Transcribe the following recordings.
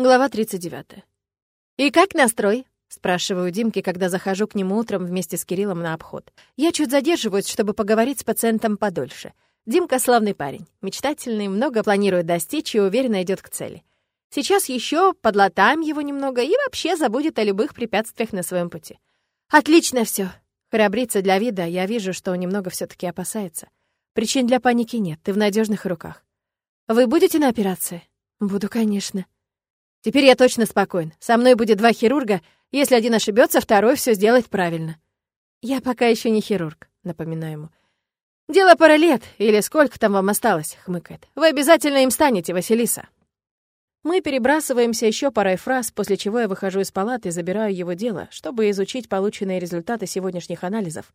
Глава 39. «И как настрой?» — спрашиваю Димки, когда захожу к нему утром вместе с Кириллом на обход. Я чуть задерживаюсь, чтобы поговорить с пациентом подольше. Димка славный парень, мечтательный, много планирует достичь и уверенно идет к цели. Сейчас еще подлатаем его немного и вообще забудет о любых препятствиях на своем пути. «Отлично все. Храбрится для вида, я вижу, что он немного все таки опасается. Причин для паники нет, ты в надежных руках. «Вы будете на операции?» «Буду, конечно». Теперь я точно спокоен. Со мной будет два хирурга. Если один ошибется, второй все сделает правильно. Я пока еще не хирург, напоминаю ему. Дело пара лет, или сколько там вам осталось, хмыкает. Вы обязательно им станете, Василиса. Мы перебрасываемся еще парой фраз, после чего я выхожу из палаты и забираю его дело, чтобы изучить полученные результаты сегодняшних анализов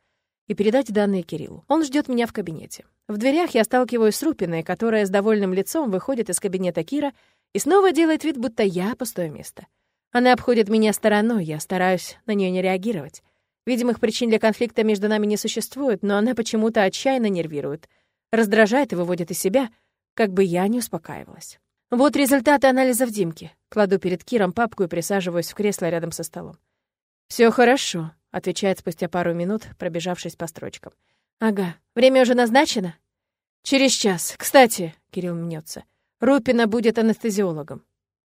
и передать данные Кириллу. Он ждет меня в кабинете. В дверях я сталкиваюсь с Рупиной, которая с довольным лицом выходит из кабинета Кира и снова делает вид, будто я пустое место. Она обходит меня стороной, я стараюсь на нее не реагировать. Видимых причин для конфликта между нами не существует, но она почему-то отчаянно нервирует. Раздражает и выводит из себя, как бы я не успокаивалась. Вот результаты анализов Димки. Кладу перед Киром папку и присаживаюсь в кресло рядом со столом. Все хорошо», — отвечает спустя пару минут, пробежавшись по строчкам. «Ага. Время уже назначено?» «Через час. Кстати», — Кирилл мнется, Рупина будет анестезиологом.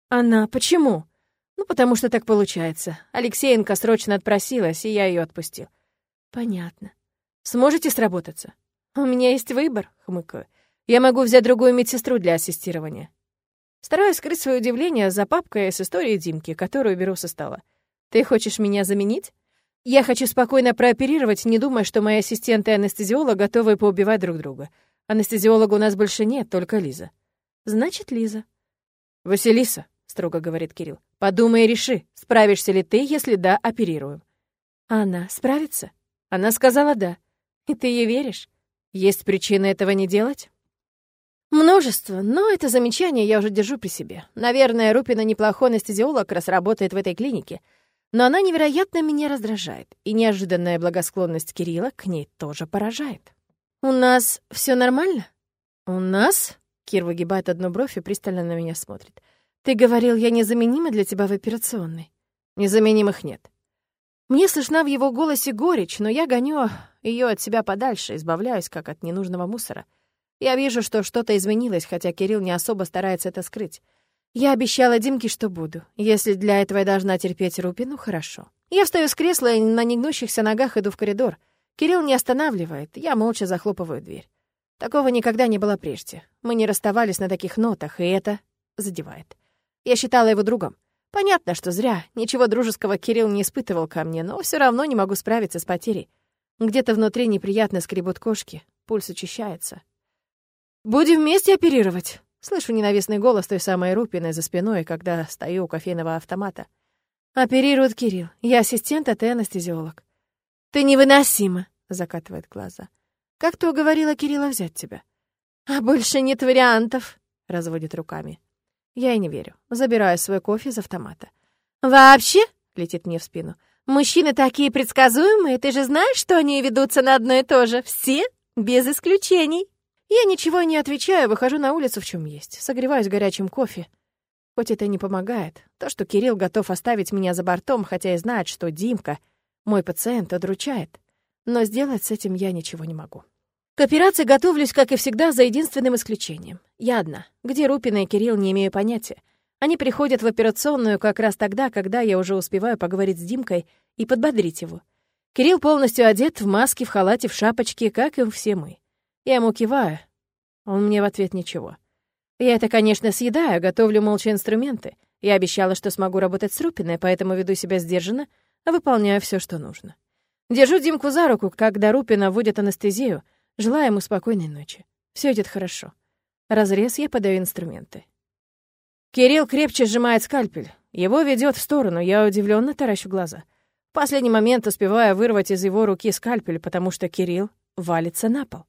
Она почему? Ну, потому что так получается. Алексеенко срочно отпросилась, и я ее отпустил. Понятно. Сможете сработаться? У меня есть выбор, хмыкаю. Я могу взять другую медсестру для ассистирования. Стараюсь скрыть свое удивление за папкой с историей Димки, которую беру со стола. Ты хочешь меня заменить? Я хочу спокойно прооперировать, не думая, что мои ассистенты и анестезиолог готовы поубивать друг друга. Анестезиолога у нас больше нет, только Лиза. Значит, Лиза. «Василиса», — строго говорит Кирилл, — «подумай и реши, справишься ли ты, если да, оперируем». «Она справится?» Она сказала «да». «И ты ей веришь? Есть причины этого не делать?» Множество, но это замечание я уже держу при себе. Наверное, Рупина неплохой анестезиолог, раз работает в этой клинике. Но она невероятно меня раздражает, и неожиданная благосклонность Кирилла к ней тоже поражает. «У нас все нормально?» «У нас?» Кир выгибает одну бровь и пристально на меня смотрит. «Ты говорил, я незаменима для тебя в операционной?» «Незаменимых нет». Мне слышна в его голосе горечь, но я гоню ее от себя подальше, избавляюсь как от ненужного мусора. Я вижу, что что-то изменилось, хотя Кирилл не особо старается это скрыть. Я обещала Димке, что буду. Если для этого я должна терпеть Рупину, хорошо. Я встаю с кресла и на негнущихся ногах иду в коридор. Кирилл не останавливает, я молча захлопываю дверь. Такого никогда не было прежде. Мы не расставались на таких нотах, и это задевает. Я считала его другом. Понятно, что зря. Ничего дружеского Кирилл не испытывал ко мне, но все равно не могу справиться с потерей. Где-то внутри неприятно скребут кошки, пульс учащается. «Будем вместе оперировать?» Слышу ненавистный голос той самой Рупиной за спиной, когда стою у кофейного автомата. «Оперирует Кирилл. Я ассистент, а ты анестезиолог». «Ты невыносима!» — закатывает глаза. Как ты уговорила Кирилла взять тебя? А больше нет вариантов, разводит руками. Я и не верю. Забираю свой кофе из автомата. Вообще, летит мне в спину. Мужчины такие предсказуемые, ты же знаешь, что они ведутся на одно и то же. Все, без исключений. Я ничего не отвечаю, выхожу на улицу в чем есть, согреваюсь горячим кофе. Хоть это и не помогает. То, что Кирилл готов оставить меня за бортом, хотя и знает, что Димка, мой пациент, одручает. Но сделать с этим я ничего не могу. К операции готовлюсь, как и всегда, за единственным исключением. Я одна. Где Рупина и Кирилл, не имею понятия. Они приходят в операционную как раз тогда, когда я уже успеваю поговорить с Димкой и подбодрить его. Кирилл полностью одет, в маске, в халате, в шапочке, как и все мы. Я ему киваю. Он мне в ответ ничего. Я это, конечно, съедаю, готовлю молча инструменты. Я обещала, что смогу работать с Рупиной, поэтому веду себя сдержанно, а выполняю все, что нужно. Держу Димку за руку, когда Рупина вводит анестезию, Желаю ему спокойной ночи. Все идет хорошо. Разрез я подаю инструменты. Кирилл крепче сжимает скальпель. Его ведет в сторону, я удивленно таращу глаза. В последний момент успеваю вырвать из его руки скальпель, потому что Кирилл валится на пол.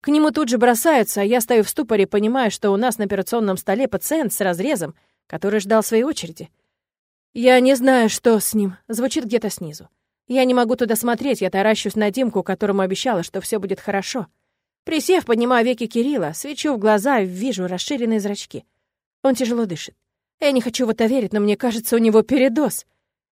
К нему тут же бросаются, а я стою в ступоре, понимая, что у нас на операционном столе пациент с разрезом, который ждал своей очереди. Я не знаю, что с ним, звучит где-то снизу. Я не могу туда смотреть, я таращусь на Димку, которому обещала, что все будет хорошо. Присев, поднимаю веки Кирилла, свечу в глаза и вижу расширенные зрачки. Он тяжело дышит. Я не хочу в это верить, но мне кажется, у него передоз.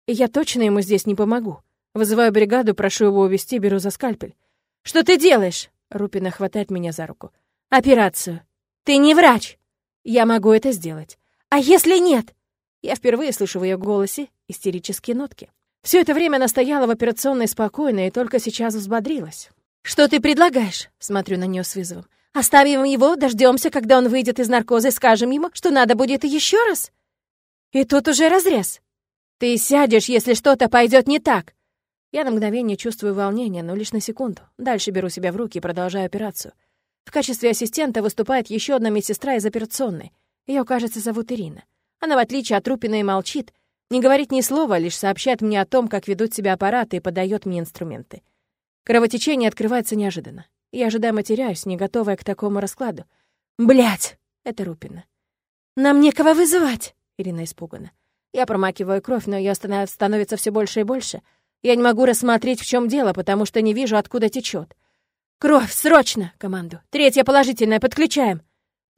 И я точно ему здесь не помогу. Вызываю бригаду, прошу его увезти, беру за скальпель. «Что ты делаешь?» Рупина хватает меня за руку. «Операцию. Ты не врач!» «Я могу это сделать. А если нет?» Я впервые слышу в ее голосе истерические нотки. Все это время она стояла в операционной спокойно и только сейчас взбодрилась. «Что ты предлагаешь?» — смотрю на нее с вызовом. «Оставим его, дождемся, когда он выйдет из наркоза и скажем ему, что надо будет еще раз?» И тут уже разрез. «Ты сядешь, если что-то пойдет не так!» Я на мгновение чувствую волнение, но лишь на секунду. Дальше беру себя в руки и продолжаю операцию. В качестве ассистента выступает еще одна медсестра из операционной. Ее, кажется, зовут Ирина. Она, в отличие от Рупина, и молчит, не говорит ни слова, лишь сообщает мне о том, как ведут себя аппараты и подает мне инструменты. Кровотечение открывается неожиданно. Я ожидаемо теряюсь, не готовая к такому раскладу. Блять! Это Рупина. «Нам некого вызывать!» Ирина испугана. Я промакиваю кровь, но ее становится все больше и больше — я не могу рассмотреть, в чем дело, потому что не вижу, откуда течет. «Кровь, срочно!» — команду. «Третья положительная, подключаем!»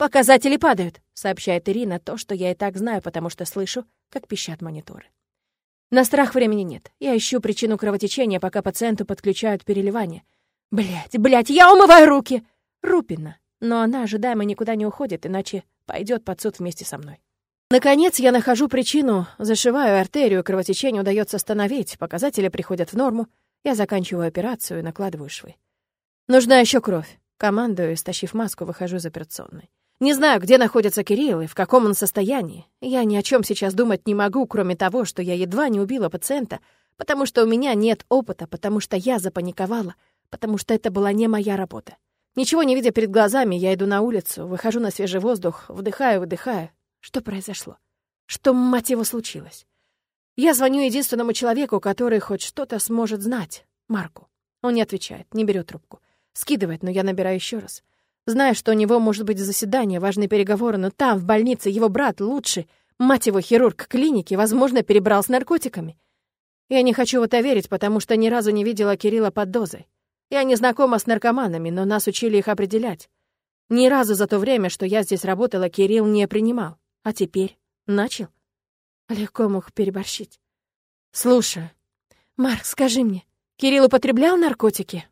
«Показатели падают», — сообщает Ирина, то, что я и так знаю, потому что слышу, как пищат мониторы. На страх времени нет. Я ищу причину кровотечения, пока пациенту подключают переливание. Блять, блять, я умываю руки! Рупина. Но она ожидаемо никуда не уходит, иначе пойдет под суд вместе со мной. Наконец я нахожу причину, зашиваю артерию, кровотечение удается остановить, показатели приходят в норму. Я заканчиваю операцию и накладываю швы. Нужна еще кровь. Командую, стащив маску, выхожу из операционной. Не знаю, где находится Кирилл и в каком он состоянии. Я ни о чем сейчас думать не могу, кроме того, что я едва не убила пациента, потому что у меня нет опыта, потому что я запаниковала, потому что это была не моя работа. Ничего не видя перед глазами, я иду на улицу, выхожу на свежий воздух, вдыхаю, выдыхаю, что произошло? Что, мать его, случилось? Я звоню единственному человеку, который хоть что-то сможет знать. Марку. Он не отвечает, не берет трубку. Скидывает, но я набираю еще раз. Знаю, что у него может быть заседание, важные переговоры, но там, в больнице, его брат, лучший, мать его, хирург клиники, возможно, перебрал с наркотиками. Я не хочу в это верить, потому что ни разу не видела Кирилла под дозой. Я не знакома с наркоманами, но нас учили их определять. Ни разу за то время, что я здесь работала, Кирилл не принимал. А теперь начал. Легко мог переборщить. Слушай, Марк, скажи мне, Кирилл употреблял наркотики?